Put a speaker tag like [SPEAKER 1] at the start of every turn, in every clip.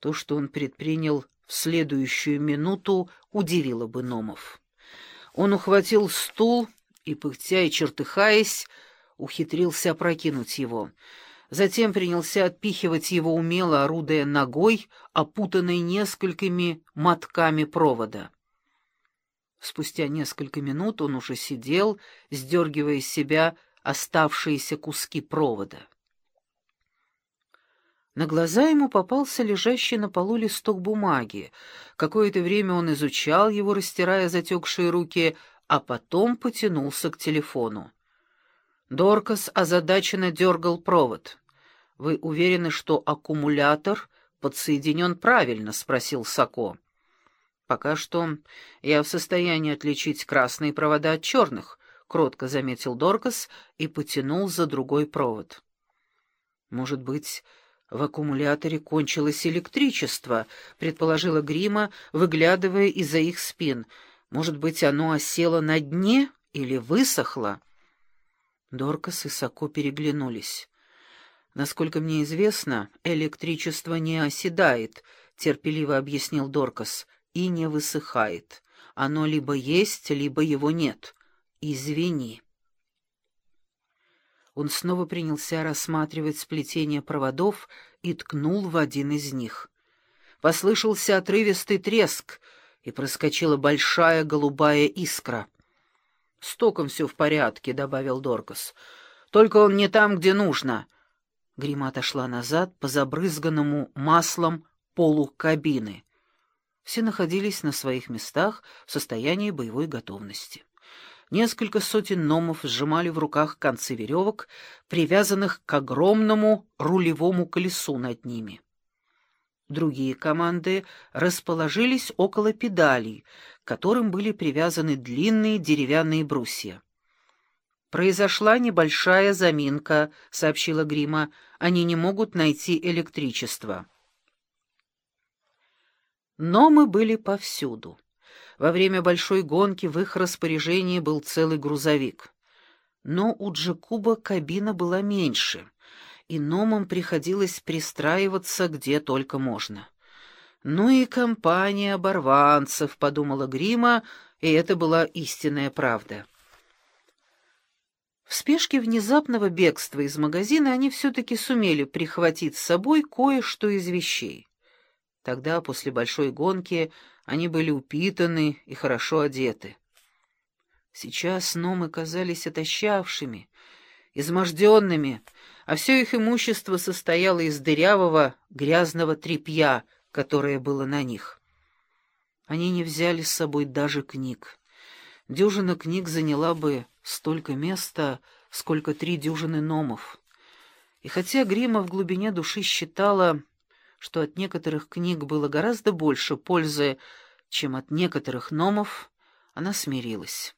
[SPEAKER 1] То, что он предпринял в следующую минуту, удивило бы Номов. Он ухватил стул и, пыхтя и чертыхаясь, ухитрился опрокинуть его. Затем принялся отпихивать его умело, орудуя ногой, опутанной несколькими мотками провода. Спустя несколько минут он уже сидел, сдергивая из себя оставшиеся куски провода. На глаза ему попался лежащий на полу листок бумаги. Какое-то время он изучал его, растирая затекшие руки, а потом потянулся к телефону. Доркас озадаченно дергал провод. «Вы уверены, что аккумулятор подсоединен правильно?» — спросил Сако. «Пока что я в состоянии отличить красные провода от черных», — кротко заметил Доркас и потянул за другой провод. «Может быть, в аккумуляторе кончилось электричество», — предположила Грима, выглядывая из-за их спин. «Может быть, оно осело на дне или высохло?» Доркас и Сако переглянулись. «Насколько мне известно, электричество не оседает», — терпеливо объяснил Доркас, — «и не высыхает. Оно либо есть, либо его нет. Извини». Он снова принялся рассматривать сплетение проводов и ткнул в один из них. Послышался отрывистый треск, и проскочила большая голубая искра — «С током все в порядке», — добавил Доркас. «Только он не там, где нужно». Грима отошла назад по забрызганному маслом полу кабины. Все находились на своих местах в состоянии боевой готовности. Несколько сотен номов сжимали в руках концы веревок, привязанных к огромному рулевому колесу над ними. Другие команды расположились около педалей, к которым были привязаны длинные деревянные брусья. «Произошла небольшая заминка», — сообщила Грима. «Они не могут найти электричество». Но мы были повсюду. Во время большой гонки в их распоряжении был целый грузовик. Но у Джекуба кабина была меньше — и Номам приходилось пристраиваться где только можно. «Ну и компания оборванцев», — подумала Грима, и это была истинная правда. В спешке внезапного бегства из магазина они все-таки сумели прихватить с собой кое-что из вещей. Тогда, после большой гонки, они были упитаны и хорошо одеты. Сейчас номы казались отощавшими, изможденными, а все их имущество состояло из дырявого, грязного тряпья, которое было на них. Они не взяли с собой даже книг. Дюжина книг заняла бы столько места, сколько три дюжины номов. И хотя Грима в глубине души считала, что от некоторых книг было гораздо больше пользы, чем от некоторых номов, она смирилась.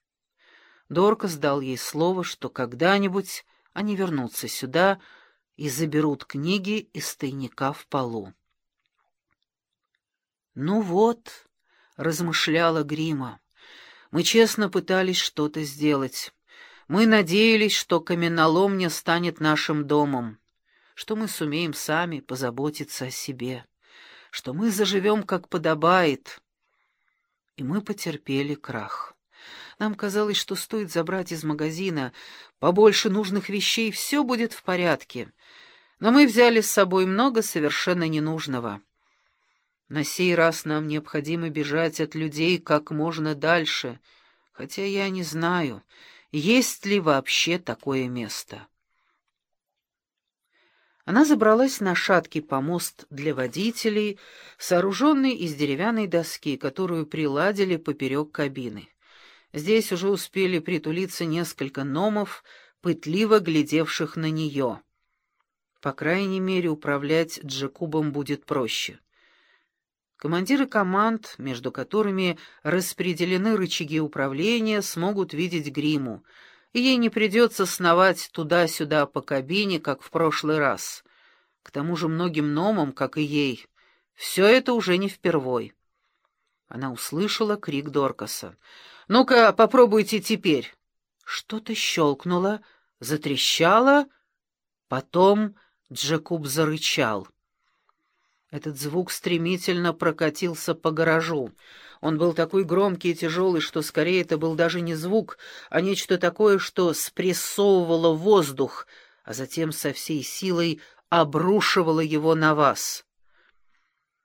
[SPEAKER 1] Дорка сдал ей слово, что когда-нибудь они вернутся сюда и заберут книги из тайника в полу. «Ну вот», — размышляла Грима, — «мы честно пытались что-то сделать. Мы надеялись, что каменоломня станет нашим домом, что мы сумеем сами позаботиться о себе, что мы заживем, как подобает. И мы потерпели крах». Нам казалось, что стоит забрать из магазина побольше нужных вещей, все будет в порядке. Но мы взяли с собой много совершенно ненужного. На сей раз нам необходимо бежать от людей как можно дальше, хотя я не знаю, есть ли вообще такое место. Она забралась на шаткий помост для водителей, сооруженный из деревянной доски, которую приладили поперек кабины. Здесь уже успели притулиться несколько номов, пытливо глядевших на нее. По крайней мере, управлять Джекубом будет проще. Командиры команд, между которыми распределены рычаги управления, смогут видеть гриму, ей не придется сновать туда-сюда по кабине, как в прошлый раз. К тому же многим номам, как и ей, все это уже не впервой. Она услышала крик Доркаса. «Ну-ка, попробуйте теперь». Что-то щелкнуло, затрещало, потом Джекуб зарычал. Этот звук стремительно прокатился по гаражу. Он был такой громкий и тяжелый, что скорее это был даже не звук, а нечто такое, что спрессовывало воздух, а затем со всей силой обрушивало его на вас.